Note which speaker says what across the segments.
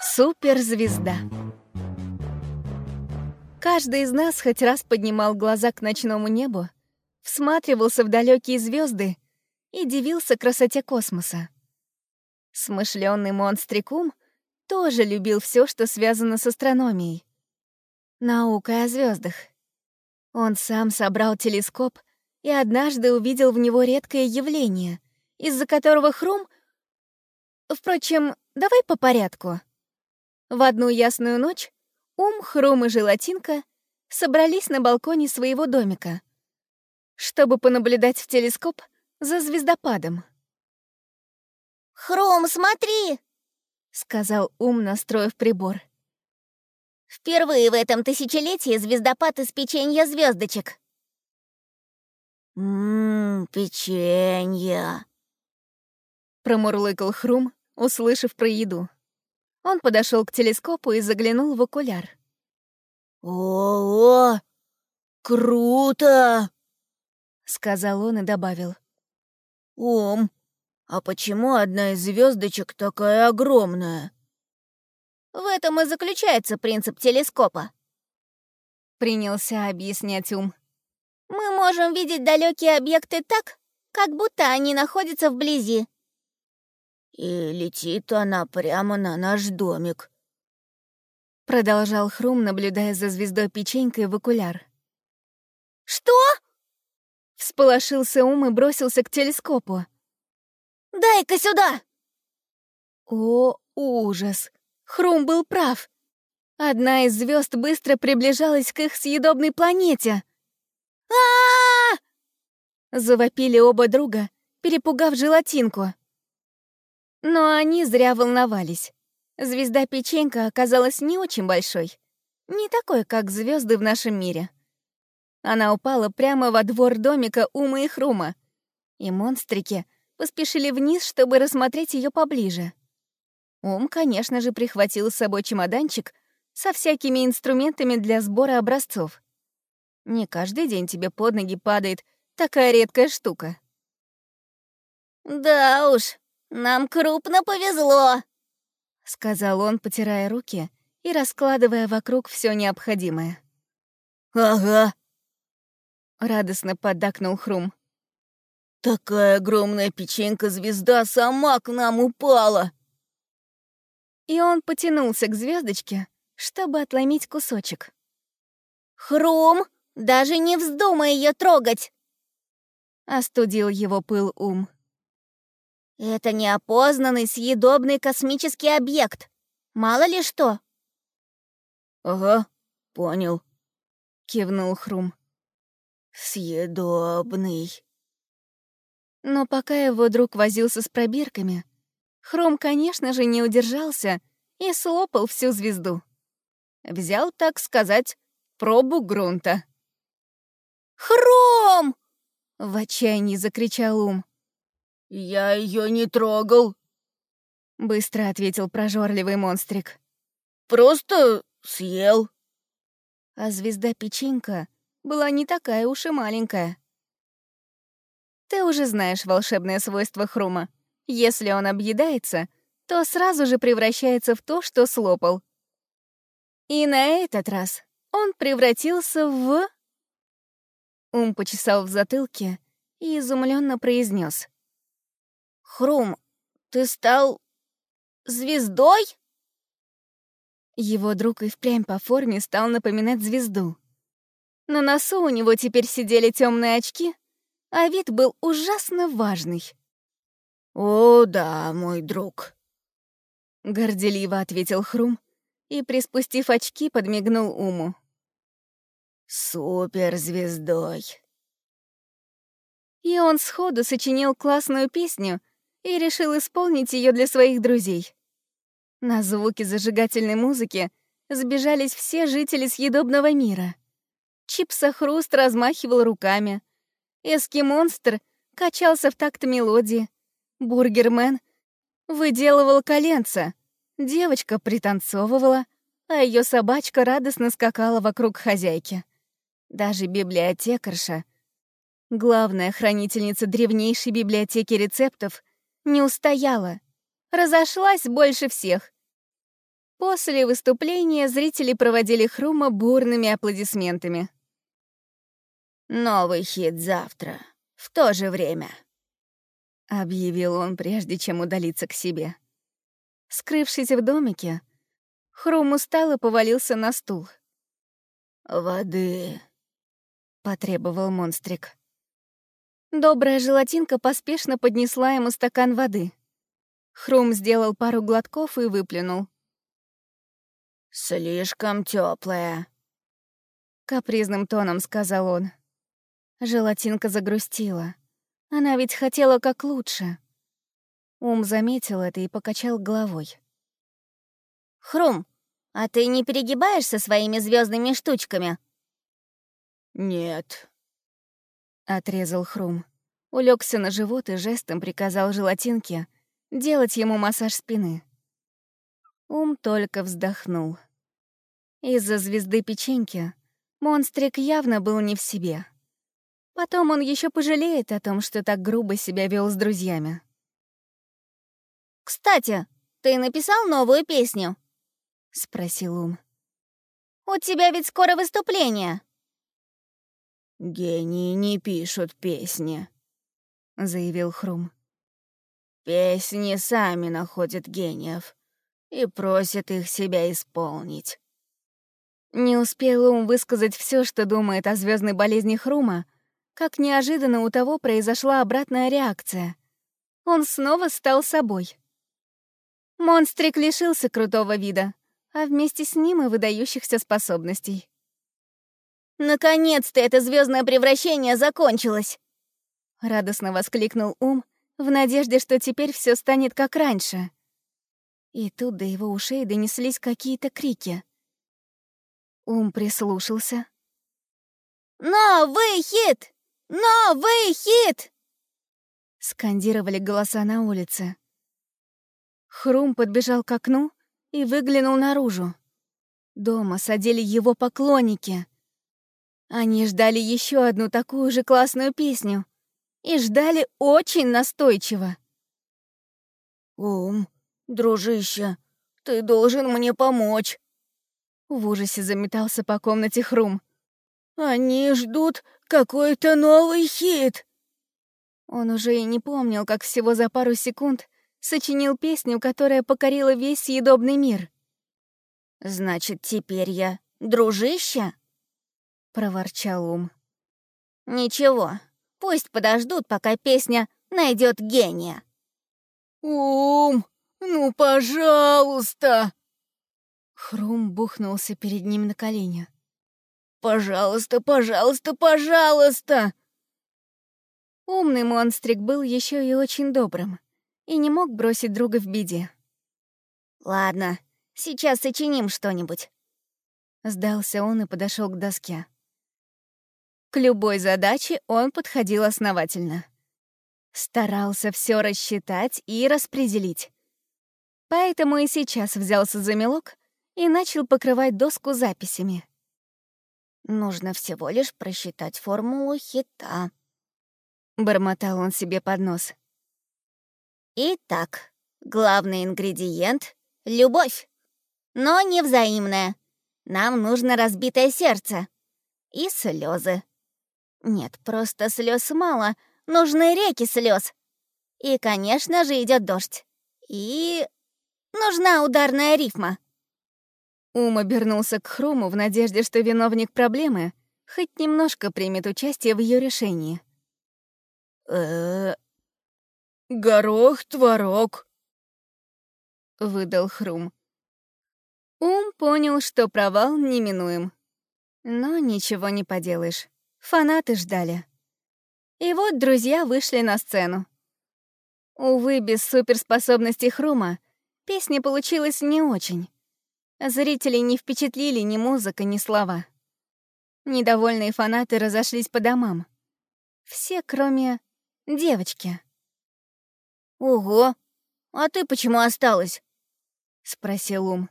Speaker 1: Суперзвезда. Каждый из нас хоть раз поднимал глаза к ночному небу, всматривался в далекие звезды и дивился красоте космоса. Смышленный монстрикум тоже любил все, что связано с астрономией. Наукой о звездах. Он сам собрал телескоп и однажды увидел в него редкое явление, из-за которого Хрум... Впрочем, давай по порядку. В одну ясную ночь Ум, Хрум и Желатинка собрались на балконе своего домика, чтобы понаблюдать в телескоп за звездопадом.
Speaker 2: «Хрум, смотри!» — сказал Ум, настроив прибор. «Впервые в этом тысячелетии звездопад из печенья звездочек.
Speaker 3: «Ммм, печенье!»
Speaker 1: Промурлыкал Хрум, услышав про еду. Он подошел к телескопу и заглянул в окуляр.
Speaker 3: «О, -о круто!»
Speaker 1: — сказал он и добавил.
Speaker 3: «Ом, а почему одна из звездочек такая огромная?»
Speaker 2: «В этом и заключается принцип телескопа», —
Speaker 1: принялся объяснять ум.
Speaker 2: «Мы можем видеть далекие объекты так, как будто они находятся вблизи.
Speaker 3: И летит она прямо на наш домик.
Speaker 1: Продолжал Хрум, наблюдая за звездой печенькой в окуляр.
Speaker 2: «Что?»
Speaker 1: Всполошился ум и бросился к телескопу.
Speaker 2: «Дай-ка сюда!»
Speaker 1: О, ужас! Хрум был прав. Одна из звезд быстро приближалась к их съедобной планете.
Speaker 2: а,
Speaker 1: Завопили оба друга, перепугав желатинку. Но они зря волновались. Звезда-печенька оказалась не очень большой. Не такой, как звезды в нашем мире. Она упала прямо во двор домика Ума и Хрума. И монстрики поспешили вниз, чтобы рассмотреть ее поближе. Ум, конечно же, прихватил с собой чемоданчик со всякими инструментами для сбора образцов. Не каждый день тебе под ноги падает такая редкая штука.
Speaker 2: «Да уж, нам крупно повезло», —
Speaker 1: сказал он, потирая руки и раскладывая вокруг все необходимое.
Speaker 3: «Ага», —
Speaker 1: радостно поддакнул Хрум.
Speaker 3: «Такая огромная печенька-звезда сама к нам упала!»
Speaker 1: И он потянулся к звездочке, чтобы отломить кусочек.
Speaker 2: «Хрум, даже не вздумай ее трогать!»
Speaker 1: Остудил его пыл ум.
Speaker 2: Это неопознанный съедобный космический объект. Мало ли что.
Speaker 3: Ага, понял.
Speaker 1: Кивнул Хрум.
Speaker 3: Съедобный.
Speaker 1: Но пока его друг возился с пробирками, Хром, конечно же, не удержался и слопал всю звезду. Взял, так сказать, пробу грунта.
Speaker 2: «Хром!»
Speaker 1: — в отчаянии закричал Ум.
Speaker 3: «Я ее не трогал», —
Speaker 1: быстро ответил прожорливый монстрик.
Speaker 3: «Просто съел».
Speaker 1: А звезда-печенька была не такая уж и маленькая. Ты уже знаешь волшебное свойство хрума. Если он объедается, то сразу же превращается в то, что слопал. И на этот раз он превратился в... Ум почесал в затылке и изумленно произнес:
Speaker 2: Хрум, ты стал звездой?
Speaker 1: Его друг и впрямь по форме стал напоминать звезду. На носу у него теперь сидели темные очки, а вид был ужасно важный.
Speaker 3: «О, да, мой друг», —
Speaker 1: горделиво ответил Хрум и, приспустив очки, подмигнул Уму.
Speaker 3: «Суперзвездой».
Speaker 1: И он сходу сочинил классную песню и решил исполнить ее для своих друзей. На звуки зажигательной музыки сбежались все жители съедобного мира. Чипса-хруст размахивал руками. Эски-монстр качался в такт мелодии. Бургермен выделывал коленца. Девочка пританцовывала, а ее собачка радостно скакала вокруг хозяйки. Даже библиотекарша, главная хранительница древнейшей библиотеки рецептов, не устояла, разошлась больше всех. После выступления зрители проводили Хрума бурными аплодисментами.
Speaker 3: «Новый хит завтра, в то же время», —
Speaker 1: объявил он, прежде чем удалиться к себе. Скрывшись в домике, Хрум устал повалился на стул.
Speaker 3: «Воды», — потребовал монстрик.
Speaker 1: Добрая желатинка поспешно поднесла ему стакан воды. Хрум сделал пару глотков и выплюнул.
Speaker 3: «Слишком теплая,
Speaker 1: капризным тоном сказал он. Желатинка загрустила. Она ведь хотела как лучше. Ум заметил это и покачал головой.
Speaker 2: «Хрум, а ты не перегибаешь со своими звездными штучками?»
Speaker 3: «Нет», —
Speaker 1: отрезал Хрум. Улегся на живот и жестом приказал желатинке делать ему массаж спины. Ум только вздохнул. Из-за звезды печеньки монстрик явно был не в себе. Потом он еще пожалеет о том, что так грубо себя вел с друзьями.
Speaker 2: «Кстати, ты написал новую песню?»
Speaker 1: — спросил Ум.
Speaker 2: «У тебя ведь скоро выступление».
Speaker 3: «Гении не пишут песни», — заявил Хрум. «Песни сами находят гениев и просят их себя исполнить».
Speaker 1: Не успел Ум высказать все, что думает о звездной болезни Хрума, как неожиданно у того произошла обратная реакция. Он снова стал собой. Монстрик лишился крутого вида, а вместе с ним и выдающихся способностей.
Speaker 2: «Наконец-то это звездное превращение закончилось!»
Speaker 1: Радостно воскликнул Ум, в надежде, что теперь все станет как раньше. И тут до его ушей донеслись какие-то крики. Ум прислушался.
Speaker 2: «Новый хит! Новый хит!»
Speaker 1: Скандировали голоса на улице. Хрум подбежал к окну и выглянул наружу. Дома садили его поклонники. Они ждали еще одну такую же классную песню. И ждали очень настойчиво.
Speaker 3: «Ум, дружище, ты должен мне помочь!»
Speaker 1: В ужасе заметался по комнате Хрум.
Speaker 3: «Они ждут какой-то новый хит!»
Speaker 1: Он уже и не помнил, как всего за пару секунд сочинил песню, которая покорила весь съедобный мир.
Speaker 2: «Значит, теперь я дружище?» — проворчал ум. «Ничего, пусть подождут, пока песня найдет гения».
Speaker 3: «Ум, ну, пожалуйста!»
Speaker 1: Хрум бухнулся перед ним на колени.
Speaker 3: «Пожалуйста, пожалуйста, пожалуйста!»
Speaker 1: Умный монстрик был еще и очень добрым и не мог бросить друга в беде.
Speaker 2: «Ладно, сейчас сочиним что-нибудь».
Speaker 1: Сдался он и подошел к доске. К любой задаче он подходил основательно. Старался все рассчитать и распределить. Поэтому и сейчас взялся за мелок и начал покрывать доску записями.
Speaker 2: «Нужно всего лишь просчитать формулу хита», —
Speaker 1: бормотал он себе под нос.
Speaker 2: Итак, главный ингредиент — любовь. Но не взаимная. Нам нужно разбитое сердце. И слезы. Нет, просто слез мало. Нужны реки слез. И, конечно же, идет дождь. И... нужна ударная рифма.
Speaker 1: Ум обернулся к Хруму в надежде, что виновник проблемы хоть немножко примет участие в ее решении.
Speaker 3: э «Горох, творог», —
Speaker 1: выдал Хрум. Ум понял, что провал неминуем. Но ничего не поделаешь. Фанаты ждали. И вот друзья вышли на сцену. Увы, без суперспособностей Хрума песня получилась не очень. Зрителей не впечатлили ни музыка, ни слова. Недовольные фанаты разошлись по домам. Все, кроме девочки.
Speaker 2: «Ого! А ты почему осталась?»
Speaker 1: — спросил Ум.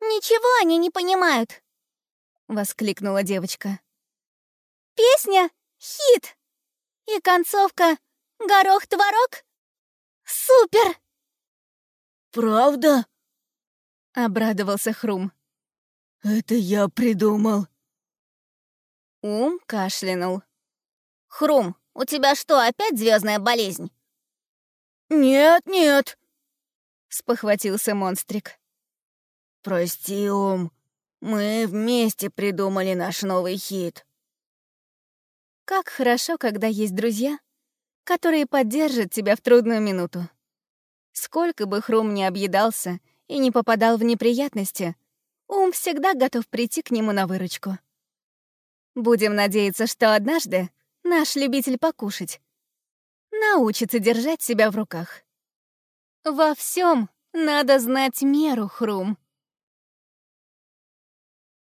Speaker 2: «Ничего они не понимают!» — воскликнула девочка. «Песня — хит! И концовка — горох-творог? Супер!»
Speaker 3: правда?»
Speaker 1: — обрадовался Хрум.
Speaker 3: «Это я придумал».
Speaker 1: Ум кашлянул.
Speaker 2: «Хрум, у тебя что, опять звездная болезнь?»
Speaker 3: «Нет, нет», —
Speaker 1: спохватился монстрик.
Speaker 3: «Прости, Ум, мы вместе придумали наш новый хит».
Speaker 1: Как хорошо, когда есть друзья, которые поддержат тебя в трудную минуту. Сколько бы Хрум не объедался и не попадал в неприятности, ум всегда готов прийти к нему на выручку. Будем надеяться, что однажды наш любитель покушать научится держать себя в руках. Во всем надо знать меру, Хрум.